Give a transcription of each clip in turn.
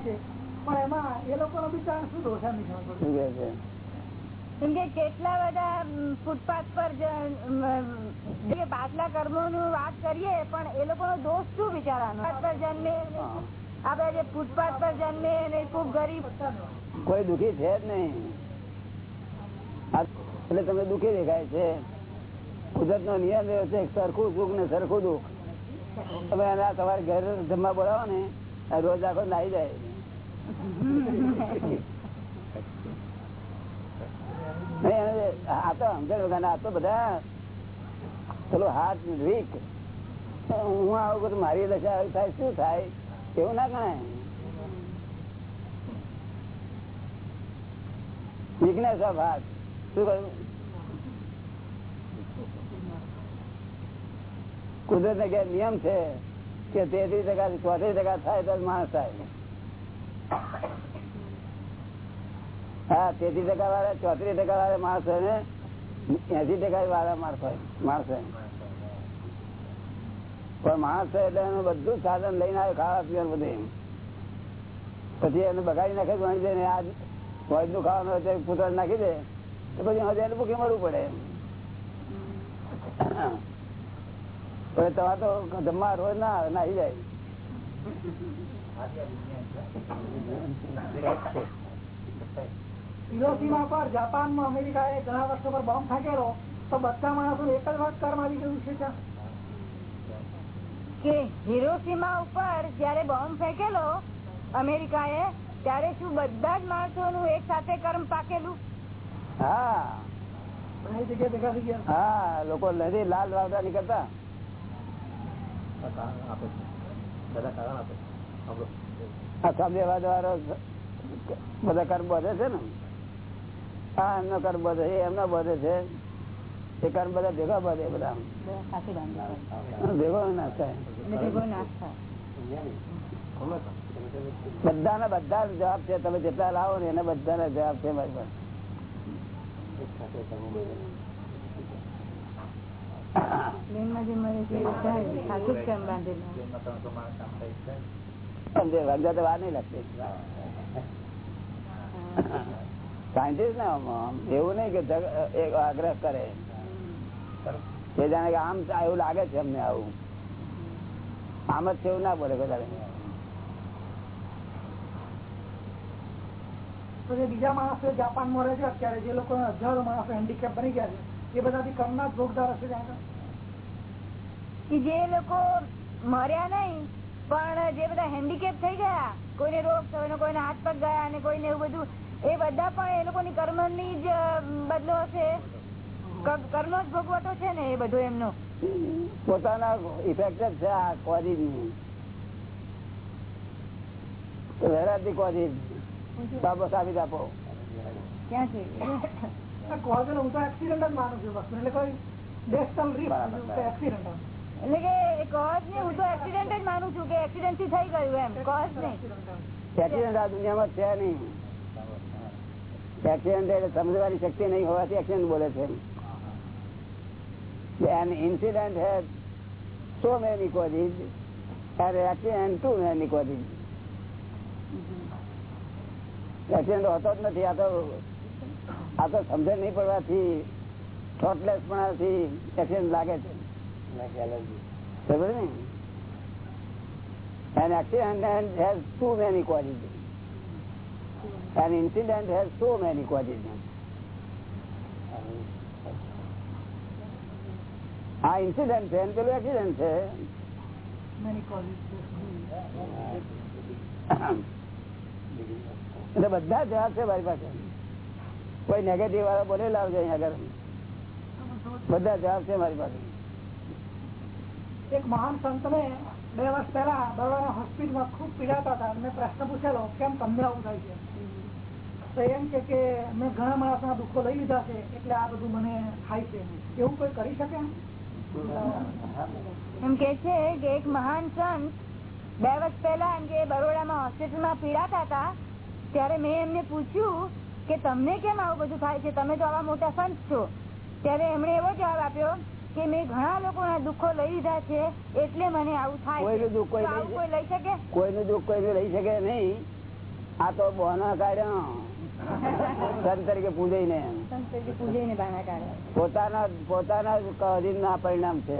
પણ એમાં એ લોકોનો બિચાર શું દોષ એમ નહીં ખબર શું કહે છે? કેમ કે કેટલા બધા ફૂટપાથ પર જ- પાછલા કર્મો નું વાત કરીએ પણ એ લોકો નો દોષ શું બિચારાનો? પર જન્મે આપડે જે ફૂટપાથ પર જન્મે ખૂબ ગરીબ. કોઈ દુખી છે જ નહીં. એટલે તમે દુખી દેખાય છે. કુદરત નો નિયમ એવો છે સરખું સુખ ને સરખું દુઃખ. તમે એને તમારે ઘર જમવા બોલાવો ને આ રોજ આખો નાઈ જાય. નહીં, એને હાથ વીક. હું મારી દશા થાય, શું થાય? એવું ના ગણાય. વીકનેસ ઓફ હાર્ટ શું કહ્યું? કુદરત ને નિયમ છે કે તેત્રીસ ટકા, ચોત્રીસ ટકા થાય તો માણસ થાય. હા, તેત્રીસ ટકા વાળા, ચોત્રીસ ટકા વાળા માણસ હોય ને એસી ટકા વાળા માણસ હોય પણ માણસ એટલે એનું બધું સાધન લઈને આવે ખાવા પીવાનું બધું પછી એને બગાડી નાખે, ગણી દે ને આ નું ખાવાનું હોય તો નાખી દે, તો પછી એને ભૂખી મળવું પડે એમ. તમારે તો જમવા રોજ ના આવે નાહી જાય. હિરોશીમા પર જાપાનમાં અમેરિકાએ ઘણા વર્ષો પર બોમ્બ ફેંકેલો તો બધા માણસો એક જ વાત કર્મ આવી ગયું છે ત્યાં? કે હિરોસીમા ઉપર જયારે બોમ્બ ફેંકેલો અમેરિકાએ ત્યારે શું બધા જ માણસો નું એક સાથે કર્મ પાકેલું? હા. લોકો નથી લાલ વાવતા નીકળતા. વાળો બધા કર્મ બધે છે ને? આ એમનો કર્મ બધે છે એમનો બધે છે. એ કર્મ બધા ભેગા બધે. બધા ભેગો ના થાય. બધાના બધા જવાબ છે તમે જેટલા લાવો ને એના બધાના જવાબ છે મારી પાસે સમજે વાગ્યા તો વાર નહીં લાગતી સાયન્ટિસ્ટ ને એવું નહીં કે આગ્રહ કરે. એ જાણે કે આમ એવું લાગે છે અમને આવું. આમ જ છે એવું ના બોલે વધારે બીજા માણસો જાપાનમાં રહે છે અત્યારે જે લોકો હજારો માણસો હેન્ડીકેપ બની ગયા છે એ બધાથી કમના ભોગદાર હશે કે જે લોકો મર્યા નહીં પણ જે બધા હેન્ડીકેપ થઈ ગયા કોઈને રોગ થયો કોઈને હાથ પગ ગયા અને કોઈને એવું બધું એ બધા પણ એ લોકોની કર્મની જ બદલો છે ક- કર્મનો જ ભોગવટો છે ને એ બધું એમનો. પોતાના ઇફેક્ટ જ છે આ ની વેરાયટી બાબત આપી આપો. ક્યાં છે? આ હું તો એક્સિડન્ટ જ માનું છું વસ્તુ એટલે કોઈ ડેસ્ટલ રીફ એક્સિડન્ટ એટલે કે કોઝ ને હું તો એક્સિડન્ટ જ માનું છું કે એક્સિડન્ટથી થઈ ગયું એમ કોઝ નહીં એક્સિડન્ટ આ દુનિયામાં છે નહીં એક્સિડન્ટ એટલે સમજવાની શક્તિ નહીં હોવાથી એક્સિડન્ટ બોલે છે an incident has so many causes and accident too many causes accident હોતો જ નથી આ તો આ તો સમજણ નહીં પડવાથી થોટલેસ પણ એક્સિડન્ટ લાગે છે. ખબર ને? An accident has too many qualities. An incident has so many causes. આ ઇન્સિડન્ટ છે પેલું એક્સિડન્ટ છે. એટલે બધા જવાબ છે મારી પાસે. કોઈ નેગેટિવ વાળા બોલે લાવજો અહીંયા આગળ. બધા જવાબ છે મારી પાસે. એક મહાન સંતને બે વર્ષ પહેલા બરોડા હોસ્પિટલમાં ખૂબ પીડાતા હતા. મેં પ્રશ્ન પૂછેલો કેમ તમને આવું થાય છે? તો એમ કે કે મેં ઘણા માણસના દુઃખો લઈ લીધા છે એટલે આ બધું મને થાય છે. એવું કોઈ કરી શકે એમ? એમ કે છે કે એક મહાન સંત બે વર્ષ પહેલા એમ કે બરોડામાં હોસ્પિટલમાં પીડાતા હતા ત્યારે મેં એમને પૂછ્યું કે તમને કેમ આવું બધું થાય છે? તમે તો આવા મોટા સંત છો. ત્યારે એમણે એવો જવાબ આપ્યો કે મેં ઘણા લોકોના દુઃખો લઈ લીધા છે એટલે મને આવું થાય કોઈનું દુઃખ કોઈ લઈ શકે? કોઈનું દુઃખ કોઈ લઈ શકે નહીં. આ તો બોનો કાઢ્યો. સંત તરીકે પૂજાઈ ને પૂજે ને પોતાના પોતાના ના પરિણામ છે.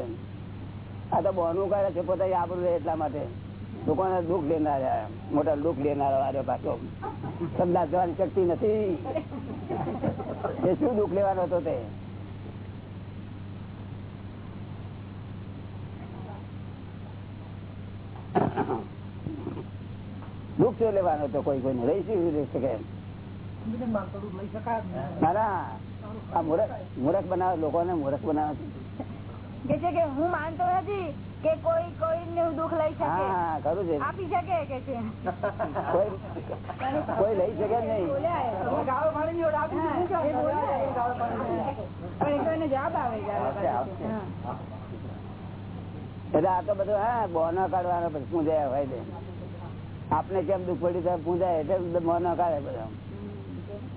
આ તો બોનું કાઢે છે પોતાની આબરું રહે એટલા માટે. લોકોને દુઃખ લેનારા મોટા દુઃખ વારે પાછો. સંદાસ જવાની શક્તિ નથી. એ શું દુઃખ લેવાનો હતો તે? દુઃખ શું લેવાનો હતો કોઈ કોઈને? રહી શું રહી શકે શકાય જ નહીં. ના મૂર્ખ મૂર્ખ બનાવે મૂર્ખ બનાવે. છે કે હું માનતો નથી. કે કોઈ કોઈ દુઃખ લઈ શકે. હા ખરું છે. આપી શકે કે છે. કોઈ કોઈ લઈ શકે નહીં. પણ જવાબ આવે. એટલે આ તો બધું હા બોનો કાઢવાનો પછી પૂંજાય હોય છે. આપને કેમ દુઃખ પડ્યું ત્યારે પૂજાય એટલે બોનો કાઢે બધા.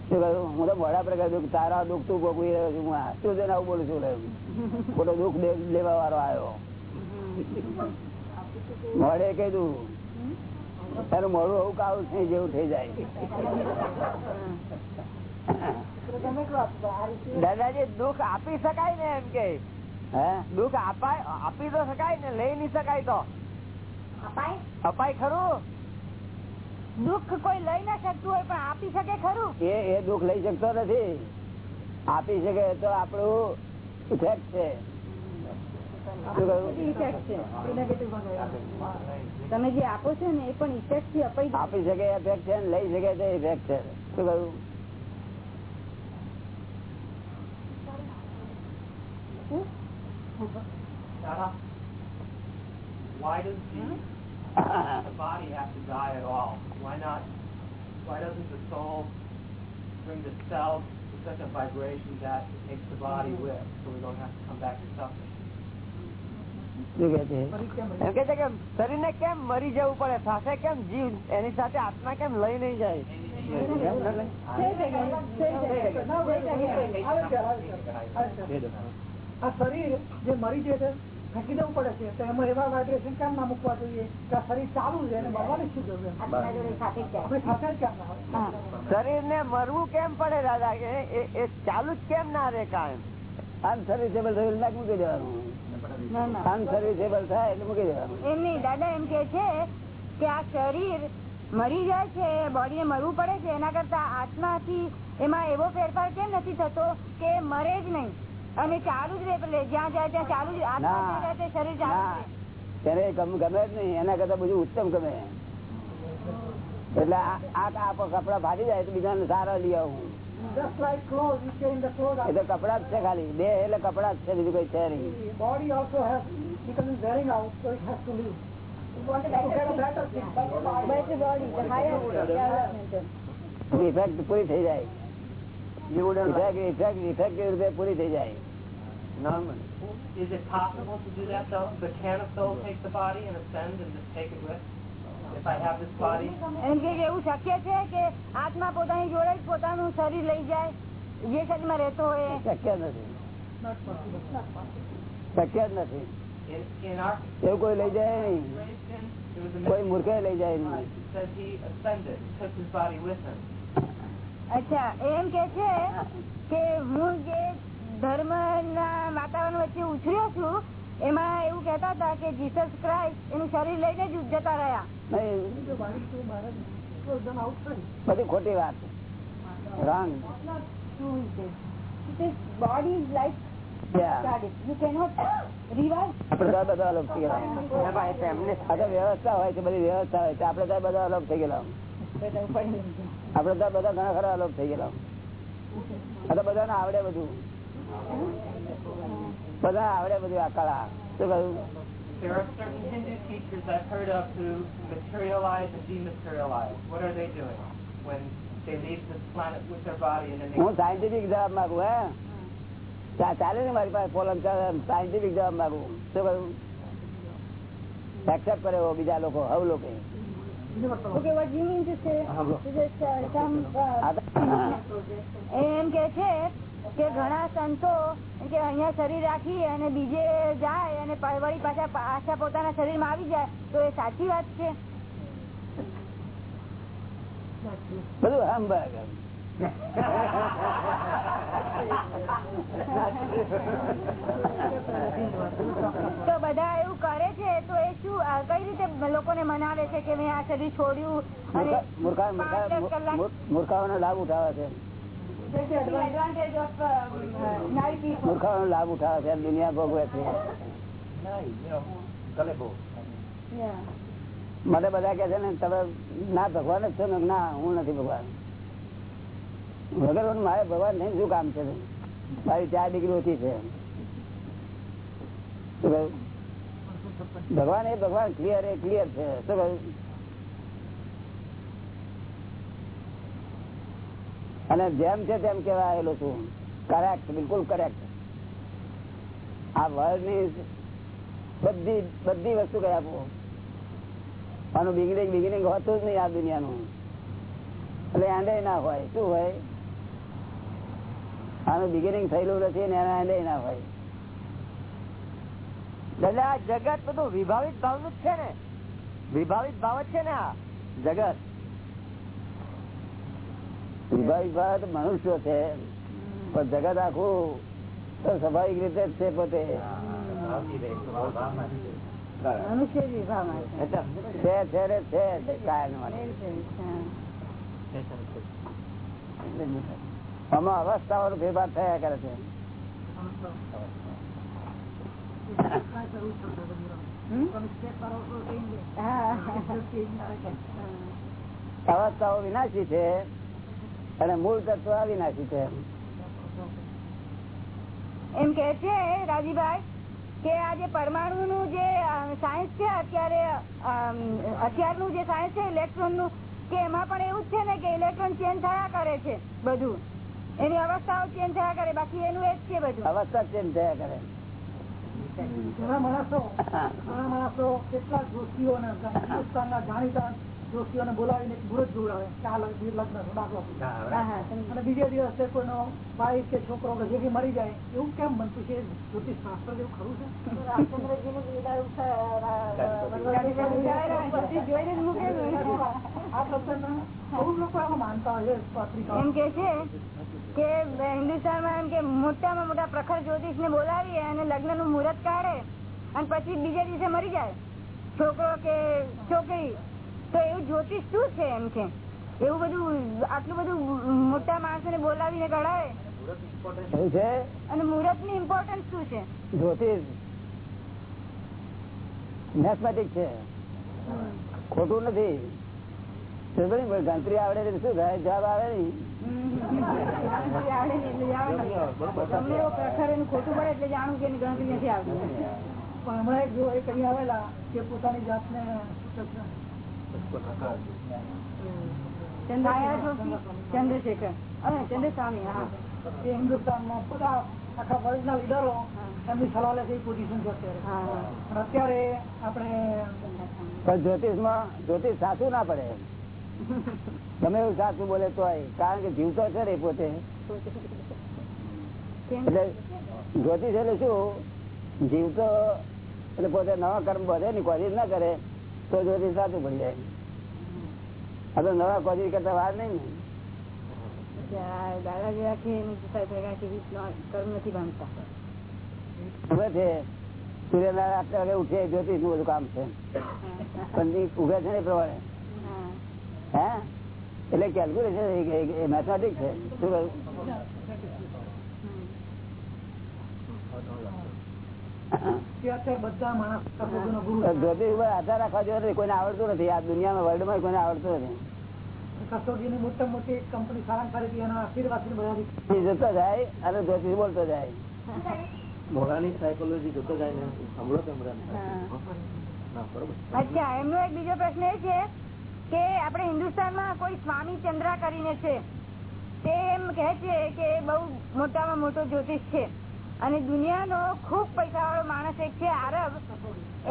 શું કહ્યું હું તો મોડા પ્રકાર દુઃખ તારા દુઃખ તું ભોગવી રહ્યો છું. હું આ શું તેને આવું બોલું છું ખોટો દુઃખ લેવા વાળો આવ્યો. મોડે કીધું તારું મોડું એવું કાવું છે જેવું થઈ જાય. દાદાજી દુઃખ આપી શકાય ને એમ કે? દુઃખ અપાય આપી તો શકાય ને લઈ નહીં શકાય તો. અપાય? અપાય ખરું? દુઃખ કોઈ લઈ ના શકતું હોય પણ આપી શકે ખરું? એ એ દુઃખ લઈ શકતો નથી. આપી શકે તો આપણું ઇફેક્ટ છે. તમે જે આપો છો ને એ પણ ઇફેક્ટ થી અપાઈ જાય. આપી શકે ઇફેક્ટ છે ને લઈ શકે તે ઇફેક્ટ છે શું કહ્યું Why does the, the body have to die at all? Why not? Why doesn't the soul bring the self to such a vibration that it takes the body with, so we don't have to come back to suffering? શરીર ને કેમ મરી જવું પડે? સાથે કેમ જીવ? એની સાથે આત્મા કેમ લઈ નઈ જાય. આ શરીર જે મરી જાય છે ફેંકી દેવું પડે છે. તો એમાં એવા વાઇબ્રેશન કેમ ના મૂકવા જોઈએ? કે શરીર ચાલુ છે અને મરવાની શું જરૂર. શરીર ને મરવું કેમ પડે દાદા? કે એ- ચાલુ જ કેમ ના રે કાયમ? આમ શરીર એટલે મૂકી દેવાનું. અનસર્વિસેબલ થાય એટલે મૂકી દેવાનું. એમ નહીં દાદા એમ કે છે કે આ શરીર મરી જાય છે બોડી ને મરવું પડે છે એના કરતા આત્માથી એમાં એવો ફેરફાર કેમ નથી થતો કે મરે જ નહીં? અને ચાલુ જ રહે જ્યાં જાય ત્યાં ચાલુ જ આત્મા શરીર. તેને ગમ- ગમે જ નહીં એના કરતા બધું ઉત્તમ ગમે. એટલે આ કપડા ફાટી જાય તો બીજાને સારા લઈ આવું. Just like clothes, you change the clothes. એ તો કપડા જ છે ખાલી બે એટલે કપડા જ છે બીજું કઈ છે નહીં The body also has, because it's wearing out, so it has to live. To get a better thing. Better body, the higher development. Effect પૂરી થઈ જાય ઇફેક્ટ ઇફેક્ટ ઇફેક્ટિવ રીતે પૂરી થઈ જાય Is it possible to do that though? But can a soul take the body and ascend and just take it with? એમ કે એવું શક્ય છે કે આત્મા પોતાની જોડે જ પોતાનું શરીર લઈ જાય? જે શરીરમાં રહેતો હોય શક્ય નથી. શક્ય જ નથી. એવું કોઈ લઈ જાય નહીં. કોઈ મૂર્ખે લઈ જાય નહીં. અચ્છા એમ કે છે કે હું જે ધર્મ ના વાતાવરણ વચ્ચે ઉછર્યો છું એમાં એવું કેતા હતા કે જીસસ ક્રાઇસ્ટ એનું શરીર લઈને જ જતા રહ્યા. બધી ખોટી વાત રોંગ બોડી લાઈફ આપડે બધા અલગ થઈ ગયેલા. વ્યવસ્થા હોય છે બધી વ્યવસ્થા હોય છે. આપડે બધા અલગ થઈ ગયેલા. આપડે તો બધા ઘણા ખરા અલગ થઈ ગયેલા. બધાને આવડે બધું. બધા આવડે બધું આ કળા શું કહ્યું There are certain Hindu teachers I've heard of who materialize and dematerialize. What are they doing when they leave this planet with their body and then they હું સાયન્ટિફિક જવાબ માંગુ હે ચા- ચાલે ને મારી પાસે પોલમ સાયન્ટિફિક જવાબ માંગુ શું કહ્યું એક્સેપ્ટ કરે એવો બીજા લોકો હવ લોકો okay what you mean to say some આ તો- એમ કે છે કે ઘણા સંતો કે અહીંયા શરીર રાખી અને બીજે જાય અને વળી પાછા પાછા પોતાના શરીરમાં આવી જાય તો એ સાચી વાત છે? બધું તો બધા એવું કરે છે તો એ શું કઈ રીતે લોકોને મનાવે છે કે મેં આ શરીર છોડ્યું? મૂર્ખાઓનો લાભ ઉઠાવે છે. મૂર્ખાઓનો લાભ ઉઠાવે છે દુનિયા ભોગવે છે. મને બધા કે છે ને, તમે ના ભગવાન જ છો ને, ના, હું નથી ભગવાન. વગર મારે ભગવાન નહીં શું કામ છે? મારી ચાર ડિગ્રી ઓછી છે. ભગવાન એ ભગવાન ક્લિયર એ ક્લિયર છે. શું કહ્યું? અને જેમ છે તેમ કેવા આવેલો છું. કરેક્ટ બિલકુલ કરેક્ટ આ વર્લ્ડની બધી બધી વસ્તુ કઈ આપો? આનું બિગિનિંગ બિગિનિંગ હોતું જ નહીં આ દુનિયાનું. એટલે એન્ડે ના હોય. શું હોય? આનું બિગિનિંગ થયેલું નથી ને એના એન્ડે ના હોય. એટલે આ જગત બધું વિભાવિત ભાવનું જ છે ને. વિભાવિત ભાવ છે ને આ જગત. વિભાવિક ભાવ તો મનુષ્યો છે. પણ જગત આખું તો સ્વાભાવિક રીતે જ છે પોતે. મનુષ્ય છે. છે રે છે. આમાં અવસ્થાઓનો ફેરફાર થયા કરે છે. અવસ્થાઓ વિનાશી છે. અને મૂળ તત્વ અવિનાશી છે. એમ કે છે રાજીભાઈ કે આ જે પરમાણુ નું જે સાયન્સ છે અત્યારે અત્યારનું જે સાયન્સ છે ઇલેક્ટ્રોનનું કે એમાં પણ એવું જ છે ને કે ઇલેક્ટ્રોન ચેન્જ થયા કરે છે બધું. એની અવસ્થાઓ ચેન્જ થયા કરે બાકી એનું એ જ છે બધું. અવસ્થા ચેન્જ થયા કરે. ઘણા માણસો ઘણા માણસો કેટલાક જોશીઓને જાણીતા જોશીઓને બોલાવીને મુહૂર્ત જોડાવે કે આ લગ્ન દાખલો. અને બીજે દિવસે કોઈનો ભાઈ કે છોકરો કે જે મરી જાય એવું કેમ બનતું છે? જ્યોતિષ શાસ્ત્ર જેવું ખરું છે? આ શબ્દના બહુ લોકો આમાં માનતા હોય એમ કે છે કે હિન્દુસ્તાનમાં એમ કે મોટામાં મોટા પ્રખર જ્યોતિષ ને બોલાવીએ અને લગ્નનું મુહૂર્ત કાઢે અને પછી બીજા દિવસે મરી જાય. છોકરો કે છોકરી તો એવું જ્યોતિષ શું છે એમ કે? એવું બધું આટલું બધું મોટા માણસો ને બોલાવીને કઢાવે? અને મુહૂર્તની ઇમ્પોર્ટન્સ શું છે? જ્યોતિષ. મેથમેટિક છે. ખોટું નથી. ગણતરી આવડે શું થાય? જવાબ આવે નહીં. આવડે ને એટલે જાણો. તમને એવું એનું ખોટું પડે એટલે જાણું કે ગણતરી નથી આવતી. પણ હમણાં એક જો એ અહીં આવેલા કે પોતાની જાતને? ચંદ્રશેખર. જોશી? ચંદ્રશેખર અને ચંદ્રસ્વામી હા. એ હિન્દુસ્તાનમાં બધા આખા વર્લ્ડના લીડરો એમની સલાહ લે છે પોઝિશન છે અત્યારે. હા હા. પણ અત્યારે આપણે પણ જ્યોતિષ સાચું ના પડે ગમે એવું સાચું બોલે તો કારણ કે જીવતો છે રે પોતે. એટલે જ્યોતિષ એટલે શું? જીવતો એટલે પોતે નવા કર્મ બધે ની કોશિશ ના કરે તો જ્યોતિષ સાચું પડી જાય. તો નવા કોશિશ કરતા વાર નહીં ને. કર્મ નથી બાંધતા ઉભે છે? સૂર્યનારાયણ આટલા વાગે ઉઠે જ્યોતિષનું બધું કામ છે. પણ ઉભે છે ને પ્રમાણે હે. એટલે કેલ્ક્યુલેશન મેથમેટિક છે. શું કહ્યું કે અત્યારે બધા માણસ કર્મોનો ગુરુ છે. જ્યોતિષ ઉપર આધાર રાખવા જેવો નથી. કોઈને આવડતું નથી. આ દુનિયામાં વર્લ્ડમાં કોઈને આવડતું નથી. મોટામાં મોટી કંપની સારા કરી હતી એના આશીર્વાદ બધા એ જતો જાય અને જ્યોતિષ બોલતો જાય. મોરાની સાયકોલોજી જોતો જાય ને સાંભળો અચ્છા એમનો એક બીજો પ્રશ્ન એ છે કે આપણે હિન્દુસ્તાનમાં કોઈ સ્વામી ચંદ્રા કરીને છે તે એમ કહે છે કે એ બહુ મોટામાં મોટો જ્યોતિષ છે. અને દુનિયાનો ખૂબ પૈસા વાળો માણસ એક છે આરબ.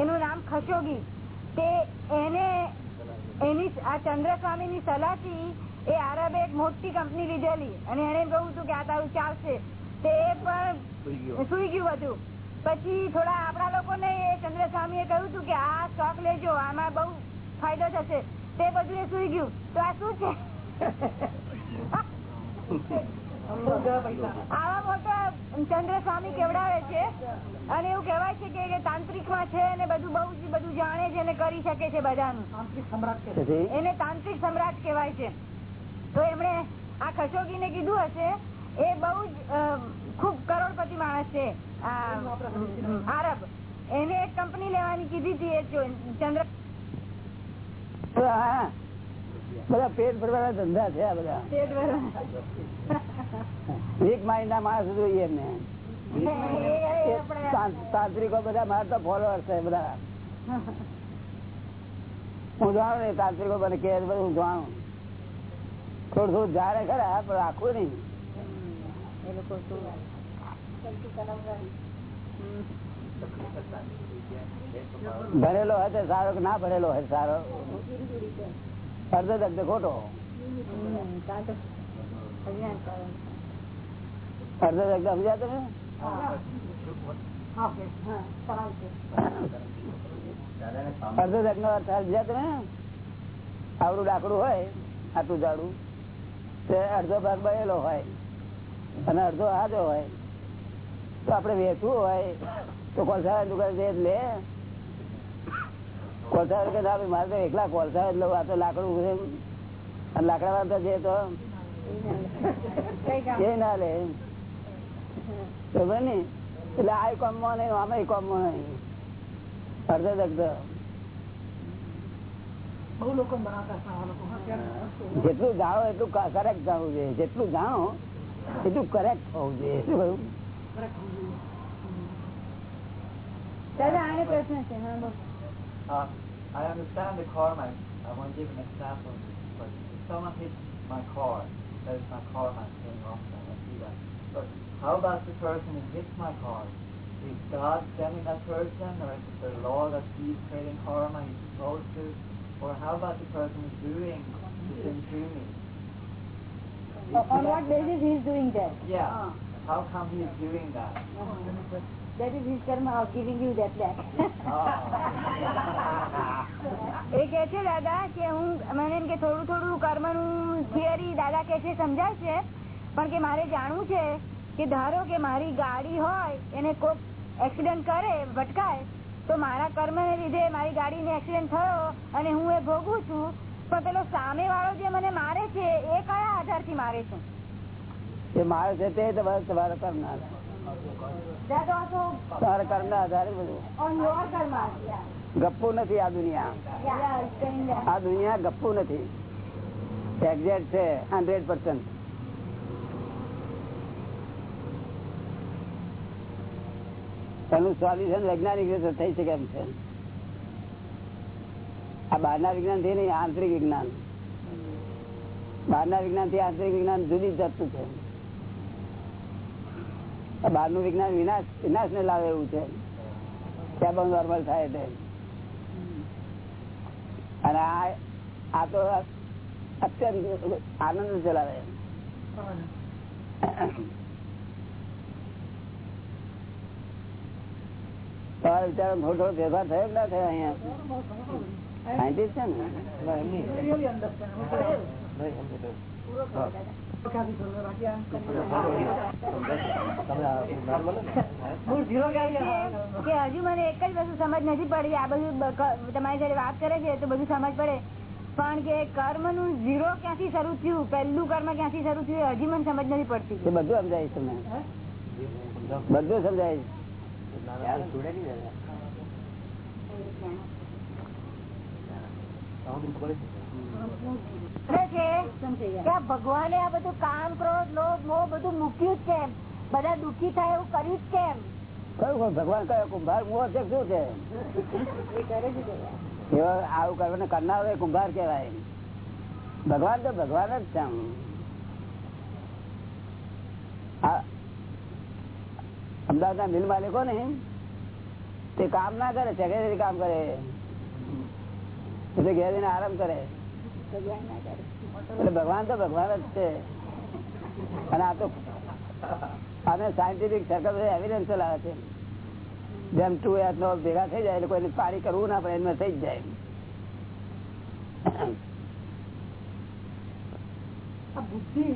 એનું નામ ખશોગી. તે એને એની આ ચંદ્રસ્વામી ની સલાહથી એ આરબે એક મોટી કંપની લીધેલી. અને એને કહ્યું હતું કે આ તારું ચાલશે. તે પણ સુઈ ગયું. બધું પછી થોડા આપણા લોકોને એ ચંદ્રસ્વામી એ કહ્યું હતું કે આ સ્ટોક લેજો આમાં બહુ ફાયદો થશે. તે બધું એ સુઈ ગયું. તો આ શું છે? આવા મોટા ચંદ્ર સ્વામી કેવડાવે છે? અને એવું કેવાય છે કે- તાંત્રિકમાં છે અને બધું બહુ જ બધું જાણે છે અને કરી શકે છે બધાનું. એને તાંત્રિક સમ્રાટ કેવાય છે. તો એમણે આ ખશોગી ને કીધું હશે એ બહુ જ ખૂબ કરોડપતિ માણસ છે આ આરબ. એને એક કંપની લેવાની કીધી હતી એ ચંદ્ર હા. બધા પેટ ભરવાના ધંધા છે આ બધા. પેટ ભરવા. વીક માઇન્ડ ના માણસ જોઈએ એમને એ- એ આપણે- તાં- તાંત્રિકો બધા મારા તો ફોલોઅર છે બધા હું જાણું ને તાંત્રિકો મને કે બધું હું જાણું થોડું થોડું જાણે ખરા પણ આખું નહીં એ લોકો શું ભણેલો હોય તો સારો કે ના ભણેલો હોય તો સારો અડધો દગ્ધ ખોટો અડધો દગ્ધ સમજ્યા તમે હા. કે હા, સવાલ છે. અડધો દગ્ધ નો અર્થ સમજ્યા તમે આવડું ડાકડું હોય આટલું જાડું. તે અડધો ભાગ બનેલો હોય અને અડધો હાજો હોય. તો આપડે વેચવું હોય તો કોલસા દુકાન છે એટલે કોલસા કે ના મારે તો એકલા કોલસા એટલે આ તો લાકડું અને લાકડા વાળા જે તો? એ ના લે ખબર ને એટલે આ કોમમાં નહીં આમાં કોમમાં નહીં અડધો દગ્ધ હા, જેટલું જાણો એટલું કરેક્ટ જાણવું જોઈએ જેટલું જાણો એટલું કરેક્ટ હોવું જોઈએ શું કહ્યું. દાદા આને પ્રશ્ન છે હા બોલ. Uh, I understand the karma. I want to give an example. But someone hits my car, that is my car karma paying off, and I see that. But how about the person who hits my car? Is God sending that person, or is it the law that he's creating karma, he's supposed to? Or how about the person who's doing the thing to me? On what basis he is doing that? Yeah. Ah. How come he is doing that? That is his karma of giving you that back. એ કે છે દાદા કે હું મને એમ કે થોડું થોડું કર્મનું theory દાદા કે છે સમજાય છે? પણ કે મારે જાણવું છે કે ધારો કે મારી ગાડી હોય એને કોક એક્સિડન્ટ કરે ભટકાય તો મારા કર્મ ને લીધે મારી ગાડી ને એક્સિડન્ટ થયો અને હું એ ભોગવું છું પણ પેલો સામે વાળો જે મને મારે છે એ કયા આધારથી મારે છે? એ મારે છે તે તમારા કર્મ ના That also તમારા કર્મ ના આધારે બધું on your karma. Yeah. ગપ્પુ નથી આ દુનિયા Yeah, it's saying that. આ દુનિયા ગપ્પુ નથી એક્ઝેક્ટ છે હંડ્રેડ પર્સન્ટ એનું સોલ્યુશન વૈજ્ઞાનિક રીતે થઈ શકે એમ છે આ બહારના વિજ્ઞાનથી નહીં આંતરિક વિજ્ઞાન બહારના વિજ્ઞાનથી આંતરિક વિજ્ઞાન જુદી જતું છે આ બહારનું વિજ્ઞાન વિનાશ વિનાશ ને લાવે એવું છે. ત્યાં નોર્મલ થાય તે અને આ તો અત્યંત આનંદ ચલાવે. ફેરફાર થયો ના થયો અહીંયા? છે ને? Really understand. ક્યાંથી શરૂ? બાકી આમ મૂળ zero ક્યાંથી આવે? કે હજુ મને એક જ વસ્તુ સમજ નથી પડી આ બધું બ- ક- તમારી જયારે વાત કરે છે તો બધું સમજ પડે પણ કે કર્મનું ઝીરો ક્યાંથી શરૂ થયું પહેલું કર્મ ક્યાંથી શરૂ થયું એ હજી મને સમજ નથી પડતી એ બધું સમજાય તમને બધું સમજાય એટલે છે કે ભગવાને આ બધું કામ ક્રોધ લોભ મોહ બધું મૂક્યું જ કેમ? બધા દુઃખી થાય એવું કર્યું જ કેમ? કયું ભગવાન કયો કુંભાર મોહ છે શું છે? છે આવું કરવાને કરનાર કુંભાર કેવાય ભગવાન તો ભગવાન જ છે અમદાવાદ ના મિલ માલિકો ને તે કામ ના કરે સેક્રેટરી કામ કરે. એટલે ઘેરીને આરામ કરે. ભગવાન તો ભગવાન જ છે. અને આ તો આને સાયન્ટિફિક સર્કલ એવિડન્સ લાવે છે. જેમ ટુ એચ નો ભેગા થઈ જાય એટલે કોઈને પારી કરવું ના પડે, એમાં થઈ જ જાય. બુદ્ધિ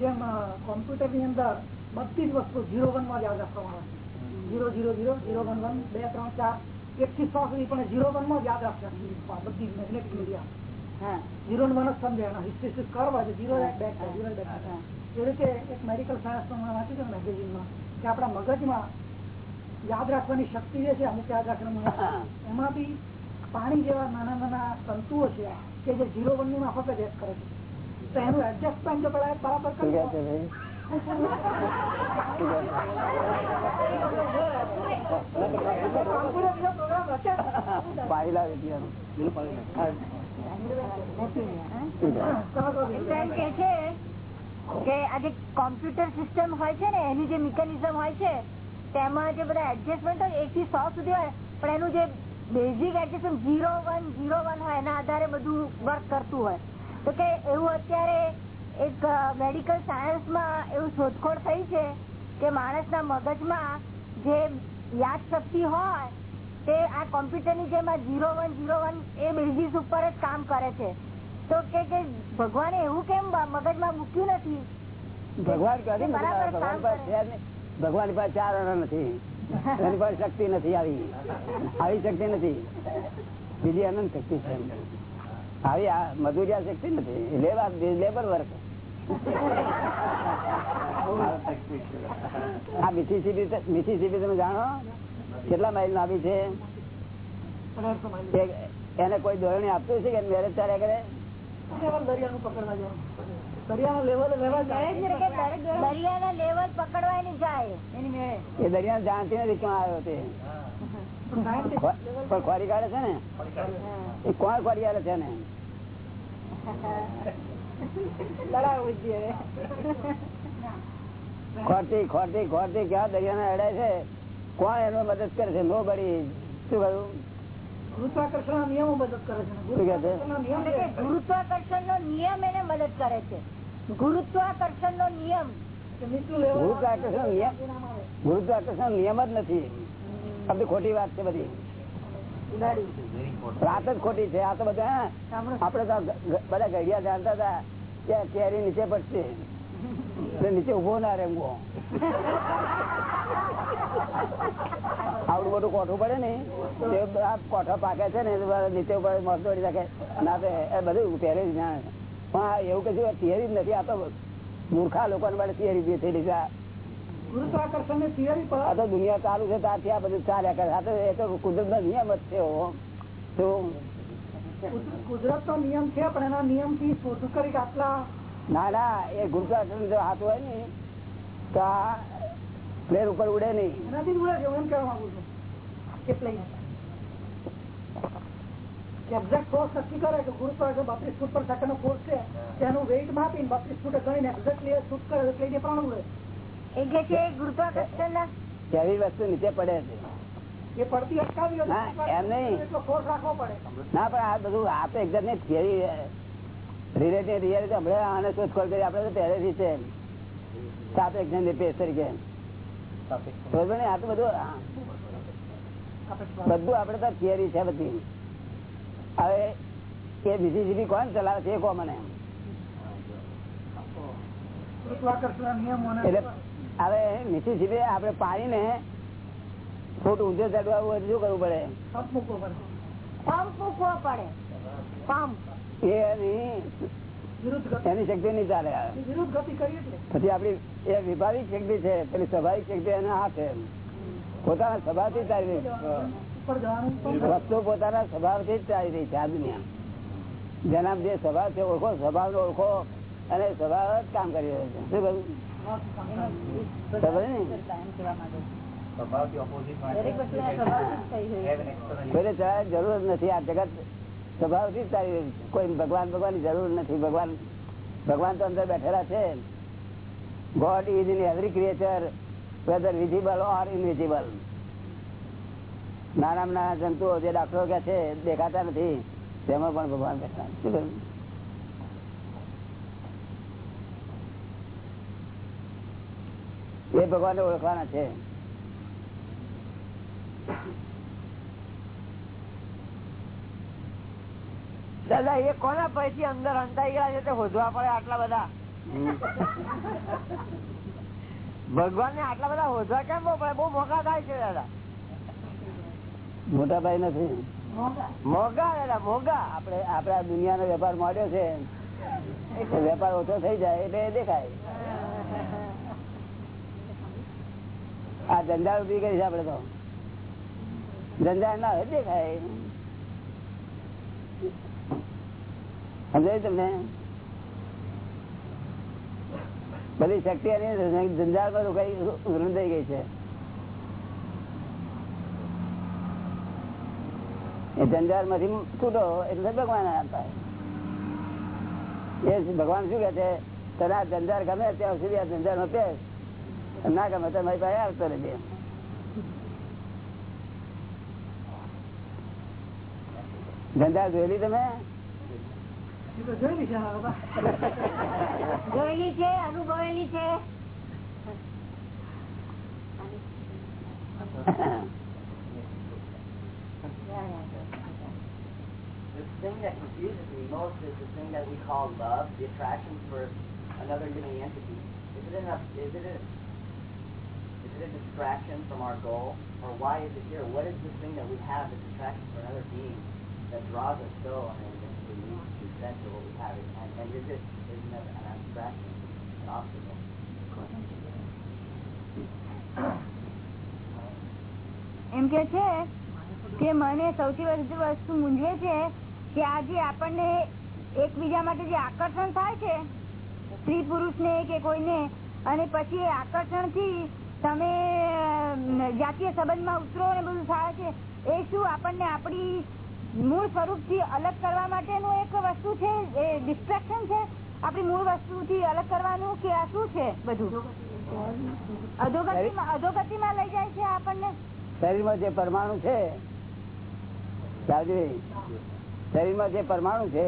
જેમ કોમ્પ્યુટરની અંદર બધી જ વસ્તુ ઝીરો વનમાં જ યાદ રાખવામાં આવે zero zero zero zero one one બે, ત્રણ, ચાર એક થી સો સુધી પણ ઝીરો વનમાં યાદ રાખશે બધી મેગ્નેટિક મીડિયા હા. ઝીરો વન જ હિસ્ટ્રી કરવા છે. ઝીરો બેક ઝીરો બેક એ રીતે એક મેડિકલ સાયન્સ વાંચ્યું છે મેગેઝિનમાં કે આપણા મગજમાં યાદ રાખવાની શક્તિ જે છે અમુક યાદ રાખવાનું એમાં બી પાણી જેવા નાના નાના તંતુઓ છે કે જે ઝીરો વનની માફક જ કરે છે. તો એનું એડજસ્ટમેન્ટ જો પેલા બરાબર કરી કે આ જે કોમ્પ્યુટર સિસ્ટમ હોય છે ને એની જે મિકેનિઝમ હોય છે તેમાં જે બધા એડજસ્ટમેન્ટ હોય એક થી સો સુધી હોય પણ એનું જે basic adjustment zero one zero one હોય એના આધારે બધું વર્ક કરતું હોય. તો કે એવું અત્યારે એક મેડિકલ સાયન્સમાં એવું શોધખોળ થઈ છે કે માણસના મગજમાં જે યાદ શક્તિ હોય તે આ કોમ્પ્યુટરની જેમ આ ઝીરો વન ઝીરો વન એ બેઝિસ ઉપર જ કામ કરે છે. તો કે કે ભગવાને એવું કેમ મગજમાં મૂક્યું નથી? ભગવાન ભગવાન પાસે. ભગવાન ચાર અણા નથી. એની પાસે શક્તિ નથી આવી. આવી શક્તિ નથી. બીજી અનંત શક્તિ છે આવી આ મજૂરિયા શક્તિ નથી. લેબર લેબર વર્ક આ મિસિસિપી મિસિસિપી તમે જાણો? કેટલા માઇલ આવી છે? એને કોઈ દોરણી આપતું છે કે મેરેજ ત્યારે કરે? દરિયાનું જાણતી નથી ક્યાં આવ્યો તે. પણ ખોરી કાઢે છે ને? એ કોણ ખોરી કાઢે છે ને? લડાવવું જોઈએ ખોરતી ખોરતી ખોરતી ક્યાં દરિયાના અડાય છે? કોણ એનો મદદ કરે છે? નો બડી શું કહ્યું? ગુરુત્વાકર્ષણ નિયમો મદદ કરે છે શું કહે છે? ગુરુત્વાકર્ષણના નિયમ એટલે કે ગુરુત્વાકર્ષણ નો નિયમ એને મદદ કરે છે. ગુરુત્વાકર્ષણ નો નિયમ. કે નીચલું લેવલ ગુરુત્વાકર્ષણ નિયમ? પરિણામ આવે. ગુરુત્વાકર્ષણ નિયમ જ નથી. આ ખોટી વાત છે બધી. વાત જ ખોટી છે. આ તો બધા આપડે તો બધા ઘડિયા જાણતા હતા કે કેરી નીચે પડશે. નીચે ઊભો ના રહેવો આવડું બધું કોઠું પડે ને, તે કોઠો પાકે છે ને નીચે ઉપર મસ્ત દોડી રાખે ના એ બધું પહેરે જ જાણે પણ એવું કશું થિયરી જ નથી. આ તો મૂર્ખા લોકો માટે થિયરી થયેલી છે. ગુરુત્વાકર્ષણની થિયરી પર આ તો દુનિયા ચાલુ છે ત્યારથી આ બધું ચાલ્યા કરે. આ તો એ તો કુદરત નો નિયમ જ છે તો કુદરત નો નિયમ છે પણ એના નિયમથી શોધ કરી આટલા ના ના એ ગુરુત્વાકર્ષણ જો હાથ હોય ને તો આ પ્લેન ઉપર ઉડે નહીં. એનાથી ઉડે છે એમ કહેવા માંગુ છું. કે પ્લેન નક્કી કરે કે ગુરુત્વાકર્ષણ બત્રીસ ફૂટ પર સેકન્ડ નો ફોર્સ છે તેનું વેઇટ માપીને બત્રીસ ફૂટ ગણીને એક્ઝેક્ટલી શૂટ કરે તો plane એ પ્રાણ ઉડે. કેવી વસ્તુ નીચે પડે છે? એમ નહીં. ના પણ આ બધું આ એકદમ ને થિયરી રિલેટિવ રિયાલિટી હમણાં આને શોધખોળ કરી આપણે તો પહેલેથી છે સાત એક્ઝામ તરીકે. બરોબર આ તો બધું બધું આપડે તો થિયરી છે બધી. હવે એ બીજી જીબી કોણ ચલાવે છે એ કહો મને. એટલે હવે જીબી આપડે પાણી ને ફૂટ ઊંધે ચડવા હોય શું કરવું પડે? પંપ મૂકવો પડે. પંપ મૂકવો પડે. પંપ. એની શક્તિ નહીં ચાલે. પછી આપડી એ વિભાવિક શક્તિ છે પેલી સ્વાભાવિક શક્તિ એના આ છે પોતાના સ્વભાવથી ચાલી રહી વસ્તુ પોતાના સ્વભાવથી જ ચાલી રહી છે આ દુનિયા. જેના જે સ્વભાવ છે ઓળખો સ્વભાવ ઓળખો અને સ્વભાવ જ કામ કરી રહ્યો છે. શું કહ્યું? જરૂર નથી. આ જગત સ્વભાવથી ચાલી કોઈ ભગવાન ભગવાનની જરૂર નથી. ભગવાન ભગવાન તો અંદર બેઠેલા છે. God is in every creature whether visible or invisible નાના નાના જંતુઓ જે ડાક્ટરો કે છે દેખાતા નથી. તેમાં પણ ભગવાન બેઠા શું એ ભગવાન ઓળખવાના છે. દાદા, એ કોના પૈસી અંદર અંતાઈ ગયા છે તે શોધવા પડે આટલા બધા? ભગવાન ને આટલા બધા હોધવા કેમ પડે? બહુ મોંઘા થાય છે, દાદા. મોટા ભાઈ નથી. મોંઘા, દાદા, મોંઘા. આપડે આપડે દુનિયા નો વેપાર મળ્યો છે. વેપાર ઓછો થઈ જાય એટલે દેખાય. આ ધંધા ઊભી કરી છે આપડે તો. ધંધા ના હોય દેખાય સમજાય તમને? બધી શક્તિ એની જંજાળમાં રોકાઈ રૂંધાઈ ગઈ છે. એ જંજાળમાંથી છૂટો એટલે ભગવાન આપતા એ ભગવાન શું કે છે? તને આ ધંધાર ગમે ત્યાં સુધી આ નો પેસ ના ગમે તો મારી પાસે આવતો રહેજે જંજાર જોયેલી તમે એ તો જોયેલી છે આ બાબા. જોયેલી છે અનુભવેલી છે The thing that confuses me most is the thing that we call love, the attraction for another living entity. Is it enough? Is it a, is it a distraction from our goal, or why is it here? What is this thing that we have that's attraction for another being that draws us so? I and mean, eventually leads to center what we have, and, and is it is it an abstraction, an obstacle? એમ કે છે કે મને સૌથી વધુ વસ્તુ મૂંઝવે છે કે આજે આપણને એકબીજા માટે જે આકર્ષણ થાય છે સ્ત્રી પુરુષ ને કે કોઈને અને પછી આકર્ષણથી તમે જાતીય સંબંધમાં ઉતરો ને બધું થાય છે, એ શું આપણને આપણી મૂળ સ્વરૂપથી અલગ કરવા માટેનું એક વસ્તુ છે? એ ડિસ્ટ્રેક્શન છે? આપણી મૂળ વસ્તુ થી અલગ કરવાનું કે આ શું છે બધું? અધોગતિમાં અધોગતિમાં લઈ જાય છે આપણને? શરીરમાં જે પરમાણુ છે શરીરમાં જે પરમાણુ છે,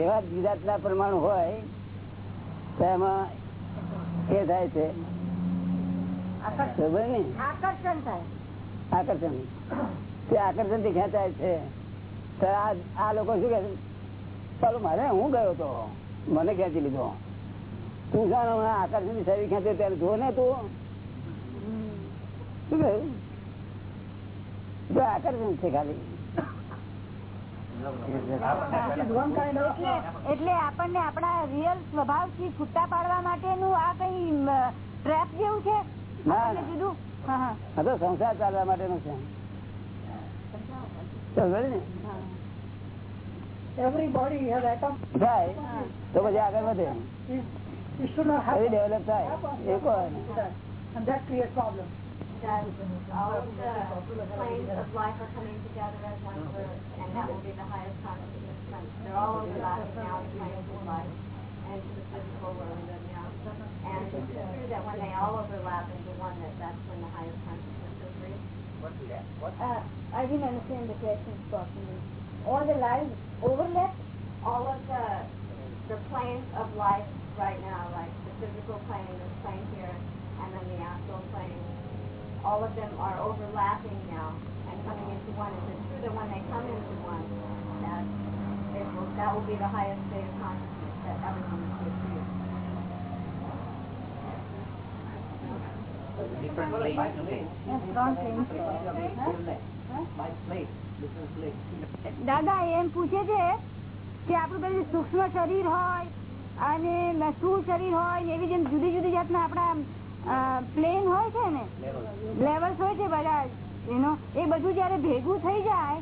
એવા જ જુદા પરમાણુ હોય, તો એમાં એ થાય છે. આકર્ષણ થાય. આકર્ષણ. તે આકર્ષણથી ખેંચાય છે. આ લોકો શું કે ચાલો મારે હું ગયો તો? મને ખેંચી લીધો. તું જાણો આકર્ષણથી શરીર ખેંચે ત્યારે જો ને તું. શું કહ્યું આકર્ષણ છે ખાલી. એટલે આપણને આપણા રિયલ સ્વભાવથી છૂટા પાડવા માટેનું આ કઈ ટ્રેપ જેવું છે. જુદું હા તો સંસાર ચાલવા માટેનું છે. તો પછી આગળ વધે. ડેવલપ થાય. એ કોઈ And that creates problems. that all of the planes of life are coming together as one group, and that will be the highest consciousness. plane. They're all overlapping now, the planes of life, and to the physical where we now. And it's true that when they all overlap into one, that that's when the highest consciousness is reached. Uh, I didn't understand the question properly. All the lives overlap? All of the the planes of life right now, like the physical plane, this plane here, and then the astral plane, all of them are overlapping now and coming into one. Is it true that when they come into one, that it will, that will be the highest state of consciousness that everyone is to achieve? Different place. ત્રણ planes છે. My place. Different place. દાદા એમ પૂછે છે કે આપણું પેલું સૂક્ષ્મ શરીર હોય અને સ્થૂળ શરીર હોય ને એવી જેમ જુદી જુદી જાતના આપણા પ્લેન હોય છે ને? લેવલ્સ હોય છે બધા. એનો એ બધું જયારે ભેગું થઈ જાય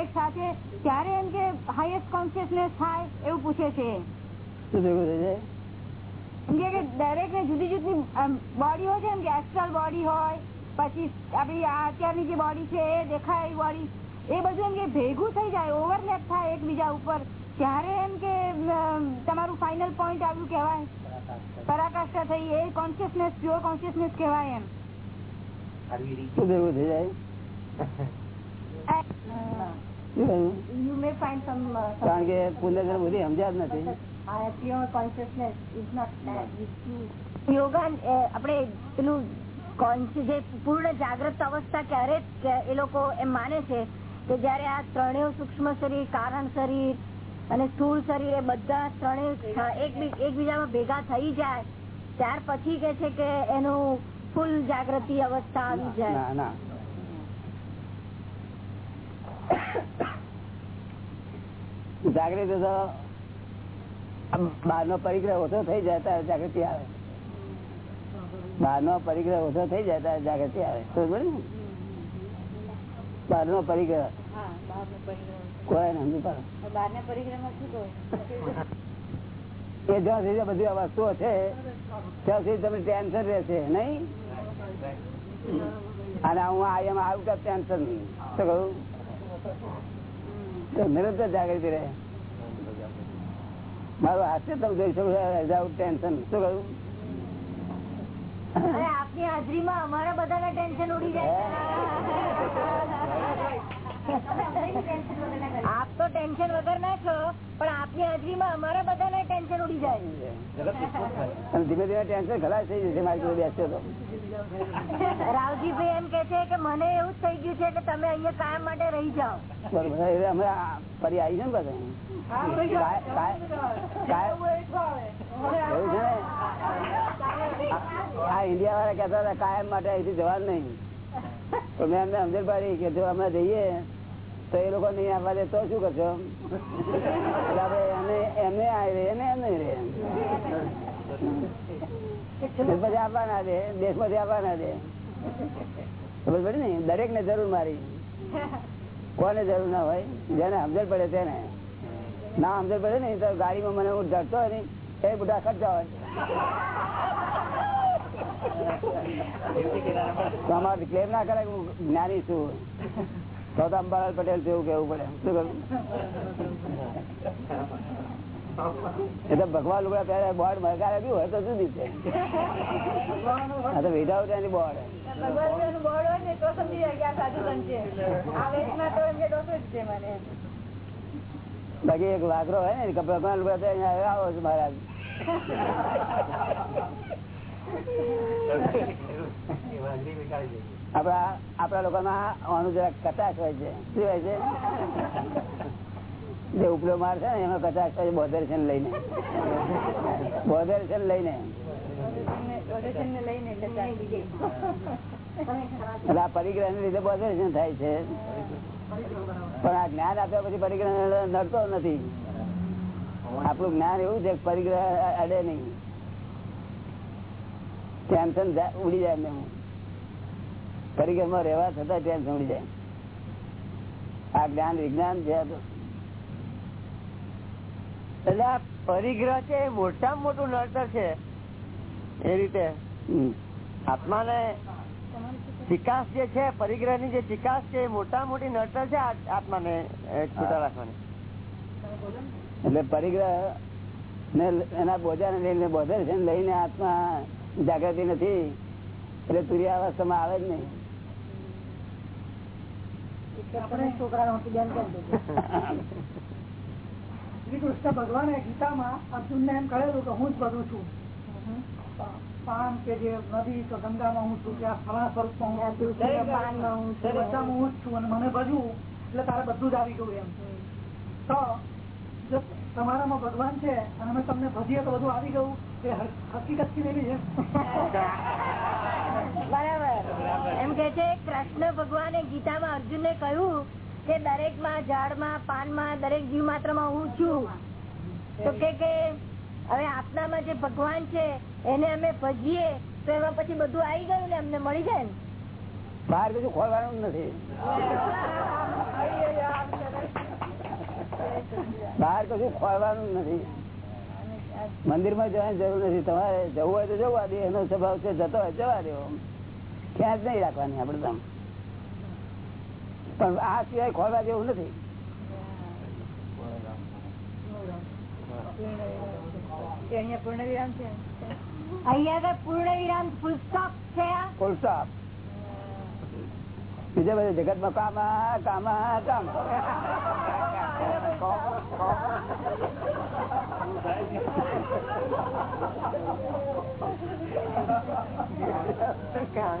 એક સાથે ત્યારે એમ કે હાઈએસ્ટ કોન્શિયસનેસ થાય એવું પૂછે છે. શું ભેગું થઈ જાય? એમ કે કે દરેક ને જુદી જુદી બોડી હોય છે એમ કે એસ્ટ્રલ બોડી હોય પછી આપડી અત્યારની જે બોડી છે એ દેખાય એવી બોડી એ બધું એમ કે ભેગું થઈ જાય ઓવરલેપ થાય એકબીજા ઉપર. ત્યારે એમ કે તમારું ફાઇનલ પોઈન્ટ આવ્યું કહેવાય. પરાકાષ્ઠા થઈ એ કોન્શિયસનેસ પ્યોર કોન્શિયસનેસ કહેવાય એમ. શું થઈ જાય. સમ કારણ કે પુનર્જન્મ બધી સમજ્યા જ નથી. યોગા આપણે પેલું જે પૂર્ણ જાગ્રત અવસ્થા ક્યારે એ લોકો એમ માને છે કે જયારે આ ત્રણેય સૂક્ષ્મ શરીર કારણ શરીર અને સ્થૂળ શરીર એ બધા ત્રણેય એક- એકબીજામાં ભેગા થઈ જાય, ત્યાર પછી કે છે કે એનું ફૂલ જાગૃતિ અવસ્થા આવી જાય. જાગૃતિ તો બહાર નો પરિગ્રહ ઓછો થઈ ત્યારે જાગૃતિ આવે. બહાર નો પરિગ્રહ ઓછો થઈ ત્યારે જાગૃતિ આવે. બાર નો? પરિગ્રહ. એ જ્યાં સુધી બધી આ વસ્તુઓ છે ત્યાં સુધી તમને ટેન્શન રહેશે નહીં? અને હું આ એમ આવું કે ટેન્શન નહીં. શું કહું? તો નિરંતર જાગૃતિ રહે. મારું હાસ્ય તમે જોઈ શકો વિધાઉટ ટેન્શન શું કહ્યું આપની હાજરીમાં અમારા બધાના ટેન્શન ઉડી જાય આપ તો ટેન્શન વગર ના છો પણ આપની હાજરીમાં અમારા બધાના ટેન્શન ઉડી જાય. અને ધીમે ધીમે ટેન્શન ખલાસ થઈ જશે મારી જોડે બેસ્યો તો. રાવજીભાઈ એમ કે છે કે મને એવું જ થઈ ગયું છે કે તમે અહીંયા કાયમ માટે રહી જાઓ. બરોબર અમે ફરી આવી છે ને બધા. આ ઇન્ડિયા વાળા હતા કાયમ માટે અહીંથી જવાનું નહીં. તો મેં એમને સમજણ પાડી કે જો અમે જઈએ તો એ લોકો નહીં આવવા દે, તો શું કરશો? એટલે એને એમને આવી રે એને એમ નહીં રહે પછી આપવાના દે દેશમાંથી આપવાના દે. ખબર પડી ને? દરેક ને જરૂર મારી. કોને જરૂર ના હોય? જેને સમજણ પડે તેને. ના સમજણ પડે ને તો ગાડીમાં મને હું ડરતો હોય ને, એ બધા ખર્ચા હોય. તો અમારે ક્લેમ ના કરે હું જ્ઞાની છું. તો પટેલ જેવું કેવું પડે. શું કરું? એટલે ભગવાન લુગડા પહેરે, બોર્ડ મરકાર આપ્યું હોય તો જુદી છે વિધાઉટ એની બોર્ડ બાકી એક વાઘરો હોય ને ભગવાન લુગડા પહેરીને આવો છો મહારાજ. આપડા આપડા લોકો માં કચાશ હોય છે. શું હોય છે? જે ઉપલો માર છે ને, એમાં કચાશ હોય બોધર છે લઈને. બોધર છે લઈને. એટલે આ પરિગ્રહ ને લીધે બોધર થાય છે. પણ આ જ્ઞાન આપ્યા પછી પરિગ્રહ નડતો નથી. આપણું જ્ઞાન એવું છે પરિગ્રહ અડે નહીં. ટેન્શન ઉડી જાય એમને. પરિગ્રહ રહેવા છતાં ત્યાં ઉડી જાય. આ જ્ઞાન વિજ્ઞાન છે એટલે આ પરિગ્રહ છે એ મોટામાં મોટું નડતર છે. એ રીતે આત્માને ચિકાસ જે છે પરિગ્રહની જે ચિકાસ છે એ મોટા મોટી નડતર છે આત્માને છૂટા રાખવાની. એટલે પરિગ્રહ ને એના બોજા ને લઈને બોધર છે લઈને આત્મા જાગૃતિ નથી. એટલે તુર્યાવસ્થામાં આવે જ નહીં આપણે છોકરાને મોટું ધ્યાન કરી દીધું શ્રી કૃષ્ણ ભગવાને ગીતામાં અર્જુન ને એમ કહેલું કે હું જ બધું છું. પાન કે જે નદી તો ગંગામાં હું છું કે આ ફળા સ્વરૂપમાં હું છું. બધામાં હું જ છું અને મને ભજવું એટલે તારે બધું જ આવી ગયું એમ. તો જો તમારામાં ભગવાન છે અને અમે તમને ભજીએ તો બધું આવી ગયું એ હકીકતથી લેવી છે. બરાબર. એમ કે છે કૃષ્ણ ભગવાને ગીતામાં અર્જુન ને કહ્યું કે દરેકમાં ઝાડમાં પાનમાં દરેક જીવ માત્રમાં હું છું. તો કે હવે આપનામાં જે ભગવાન છે, એને અમે ભજીએ, તો એમાં પછી બધું આવી ગયું ને અમને મળી જાય ને? બહાર કશું ખોલવાનું નથી. બહાર કશું ખોલવાનું નથી. મંદિરમાં જવાની જરૂર નથી. તમારે જવું હોય તો જવા દે એનો સ્વભાવ છે, જતો હોય જવા દેવો જ નહીં રાખવાની આપડે તો પણ આ સિવાય ખોલવા જેવું નથી. અહીંયા પૂર્ણ વિરામ છે. અહીંયા પૂર્ણ વિરામ ફૂલ સ્ટોપ છે. આ ફૂલ સ્ટોપ બીજા બધા જગતમાં કામા કામા કામ કામ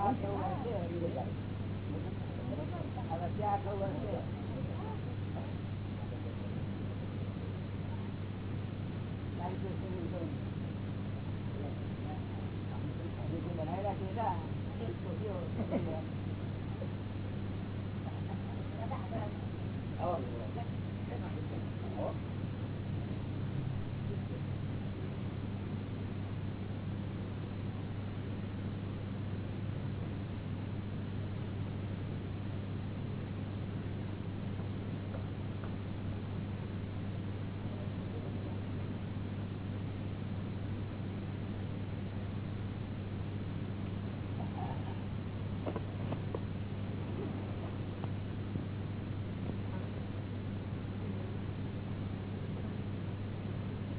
લીધો હા દાદા હા દાદા છોડશે નહીં તમારા ગામ પાડો છું ને પુષ્પા પુષ્પ આપી લીધો બસ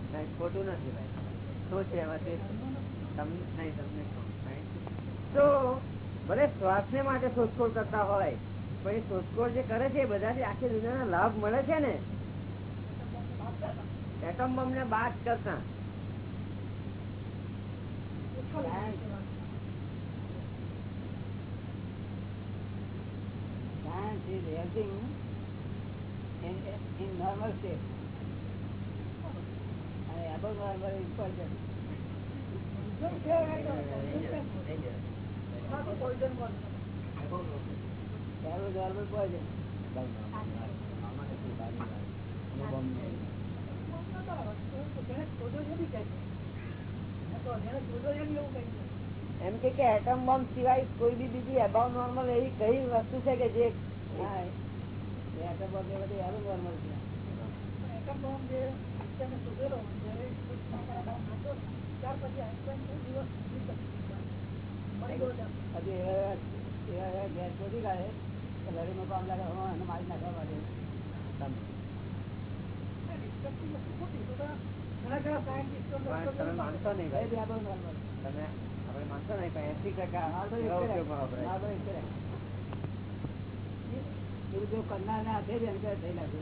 Effective. હા ખોટું નથી ભાઈ. શું છે એમાંથી તમને તો ભલે સ્વાસ્થ્ય માટે શોધખોળ કરતા હોય પણ એ શોધખોળ જે કરે છે બધાથી આખી દુનિયાના લાભ મળે છે ને? એટમ બમ ને બાદ કરતા. Science is helping in, in normal. And above normal is poison. Above normal poison. એમ કે કે એટમ બોમ્બ સિવાય કોઈ બી બીજી એબાઉ નોર્મલ એવી કઈ વસ્તુ છે કે જે એટમ બોમ્બ એ atom સુધેલો જ્યારે બધી above normal છે. હજી એવા એવા એવા ગેસ શોધી કાઢે કે લડીનું કામ લાગે હવે એને મારી નાખવા માટે પણ નહીં બી તમે આપણે માનતો નહીં પણ એસી ટકા. દુરુપયોગ કરનારને હાથે જ એન્કરેજ થઈ લાગે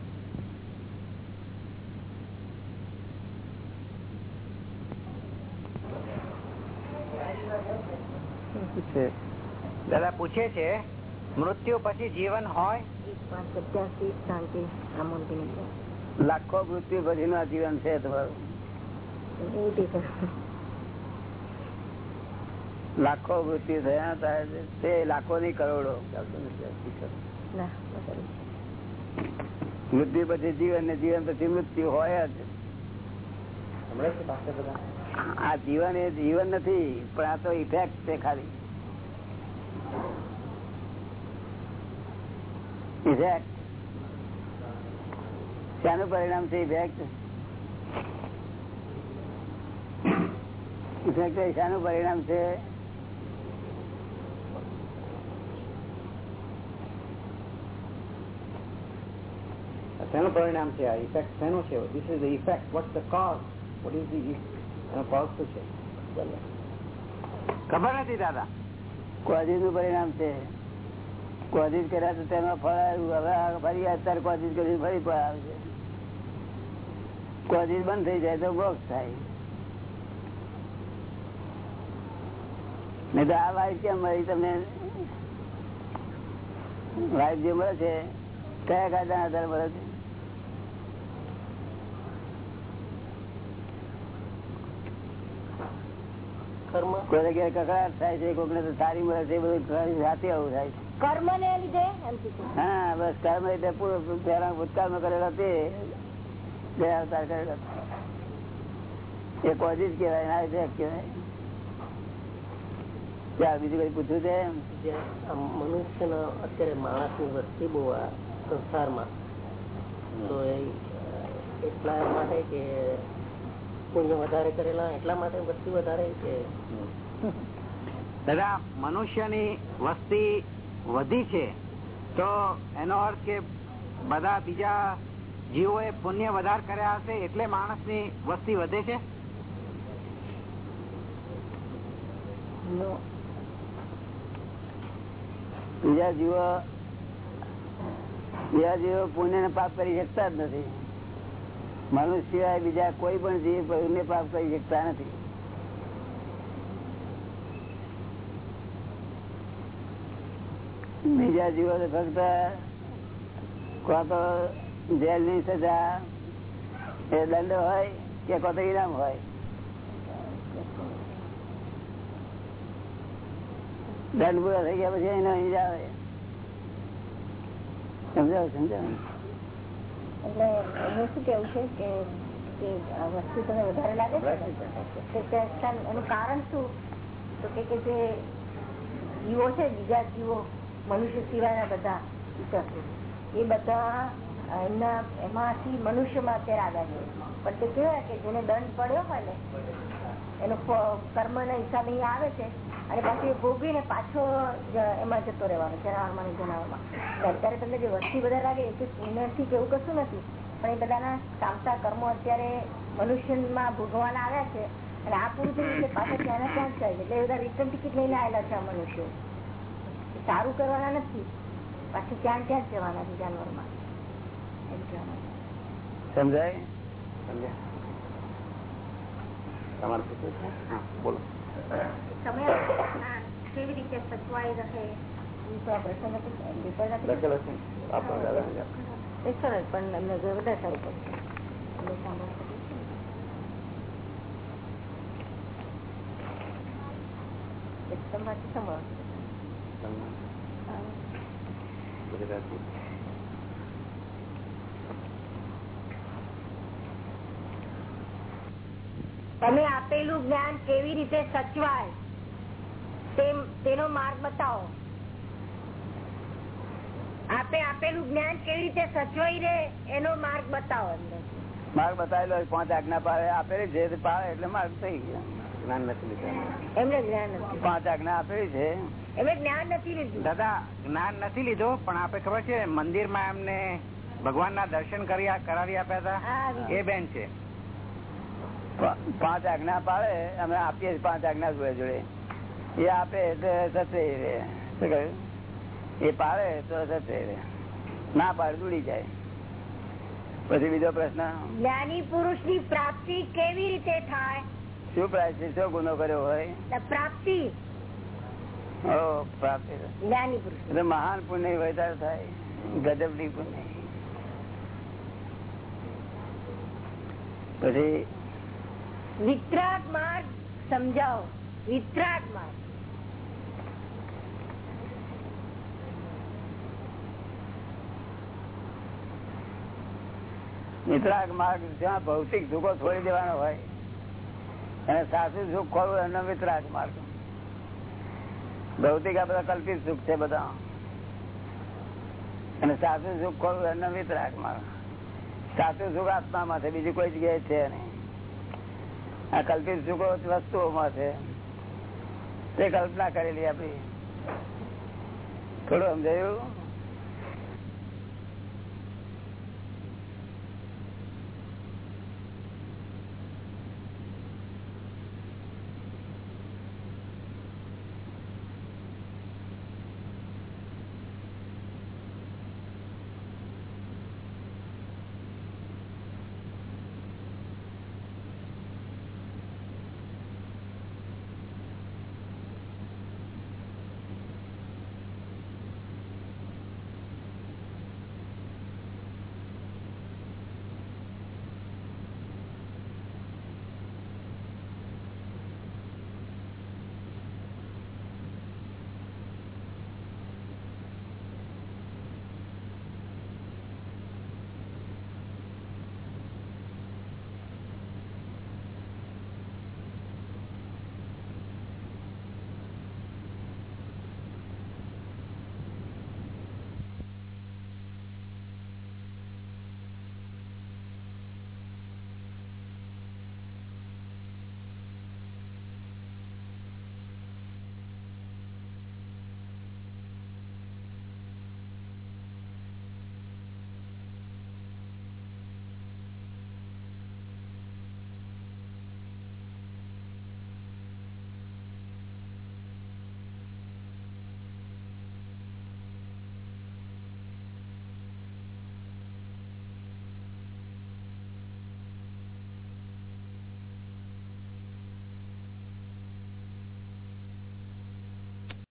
દાદા પૂછે છે મૃત્યુ પછી જીવન હોય? લાખો મૃત્યુ પછી નું જીવન છે તમારું. લાખો મૃત્યુ થયા તે લાખો ની કરોડો. મૃત્યુ પછી જીવન ને જીવન પછી મૃત્યુ હોય જ. આ જીવન એ જીવન નથી પણ આ તો ઇફેક્ટ છે ખાલી. શાનું પરિણામ છે ઇફેક્ટ ઇફેક્ટ શાનું પરિણામ છે? શેનું પરિણામ છે આ ઇફેક્ટ શેનું છે? This is the effect what the cause what is the એનો કોઝ શું છે? ખબર નથી દાદા. કોઝનું પરિણામ છે. કોશિશ કર્યા તો તેમાં ફળ આવ્યું હવે ફરી અત્યારે કોશિશ કરી ફરી ફળ આવશે. કોશિશ બંધ થઈ જાય તો બોક્સ થાય. નહીં તો આ વાઈફ કેમ મળી તમને? વાઈફ જે મળે છે કયા કાયદા આધાર મળે છે? કોઈને કકડાટ થાય છે કોઈને તો સારી મળે છે બધું સાથે આવું થાય છે. કર્મ ને લીધે હા બસ કર્મ એટલે પૂરો ભૂતકાળમાં કરેલા તે બે અવતાર કરેલા એ કોજી જ ના ચાલ બીજું કઈ પૂછ્યું છે મનુષ્ય અત્યારે માણસની વસ્તી બહુ આ સંસારમાં. તો એ એટલા માટે કે પુણ્ય વધારે કરેલા એટલા માટે વસ્તી વધારે કે? દાદા મનુષ્યની વસ્તી વધી છે, તો એનો અર્થ કે બધા બીજા જીવોએ પુણ્ય વધારે કર્યા હશે એટલે માણસની વસ્તી વધે છે? બીજા જીવો બીજા જીવો પુણ્ય ને પાપ કરી શકતા જ નથી. મનુષ્ય બીજા કોઈ પણ જીવ પુણ્ય પાપ કરી શકતા નથી. બીજા જીવો ફક્ત તો જેલની સજા એ દંડ હોય કે કોતો ઇનામ હોય? દંડ પૂરા થઈ ગયા પછી એનો ઈજા આવે. સમજાવ સમજાવ? એટલે એનું શું કેવું છે કે કે વસ્તુ તમને વધારે લાગે છે એનું કારણ શું? તો કે કે જે જીવો છે, બીજા જીવો મનુષ્ય સિવાયના બધા એ બધા એમના, એમાંથી મનુષ્યમાં અત્યારે આવ્યા છે. પણ તે કેવાય કે જેને દંડ પડ્યો હોય ને, એનો કર્મ ના હિસાબે આવે છે અને પાછું એ ભોગવીને પાછો એમાં જતો રહેવાનો જનાવરમાં ને જનાવરમાં. અત્યારે તમને જે વસ્તી બધા લાગે એ પુણ્યથી કેવું કશું નથી. પણ એ બધાના કામતા કર્મો અત્યારે મનુષ્યમાં ભોગવાના આવ્યા છે અને આ પૂરું થયું એટલે પાછા ત્યાંના ત્યાં જાય છે. એટલે બધા રિટર્ન ટિકિટ લઈને આવેલા છે આ મનુષ્યો. સારું કરવાના નથી. પાછું ત્યાં ત્યાં જ જવાના છે જાનવરમાં? એમ કહેવાનું સમજાય? તમારે પૂછવું છે? બોલો. તમે કેવી રીતે સચવાઈ રહે? પણ તમે આપેલું જ્ઞાન કેવી રીતે સચવાય તેનો માર્ગ બતાવો. આપે આપેલું જ્ઞાન કેવી રીતે સચવાઈ રહે એનો માર્ગ બતાવો માર્ગ બતાવેલો પાંચ આજ્ઞા પાડે, આપેલી જે પાડે એટલે માર્ગ થઈ ગયા. જ્ઞાન નથી એમને જ્ઞાન નથી. પાંચ આજ્ઞા આપેલી છે. એમને જ્ઞાન નથી લીધું. દાદા જ્ઞાન નથી લીધું પણ આપે ખબર છે મંદિરમાં એમને ભગવાન ના દર્શન કરી કરાવી આપ્યા હતા. એ બેન છે. પાંચ આજ્ઞા પાડે અમે આપીએ પાંચ આજ્ઞા જોડે જોડે. એ આપે એટલે સચવાઈ રહે એ પાડે તો થશે ના પાડે દૂડી જાય. પછી બીજો પ્રશ્ન? જ્ઞાની પુરુષની પ્રાપ્તિ કેવી રીતે થાય? શું પ્રાયશ્ચિત છે શું ગુનો કર્યો હોય? પ્રાપ્તિ. પ્રાપ્તિ. મહાન પુણ્ય વધારે થાય ગજબની પુણ્ય. પછી? વિતરાગ માર્ગ સમજાવો. વિતરાગ માર્ગ. વિતરાગ માર્ગ જ્યાં ભૌતિક દુઃખો છોડી દેવાનો હોય અને સાસુ સુખ ખોરું એનો વિતરાગ માર્ગ ભૌતિક આ કલ્પિત સુખ છે બધા. અને સાસુ સુખ ખોરું એનો વિતરાગ માર્ગ સાસુ સુખ આત્મામાં છે, બીજી કોઈ જગ્યાએ છે નહીં. આ કલ્પિત સુખો વસ્તુઓમાં છે. તે કલ્પના કરેલી આપડી થોડું સમજાયું?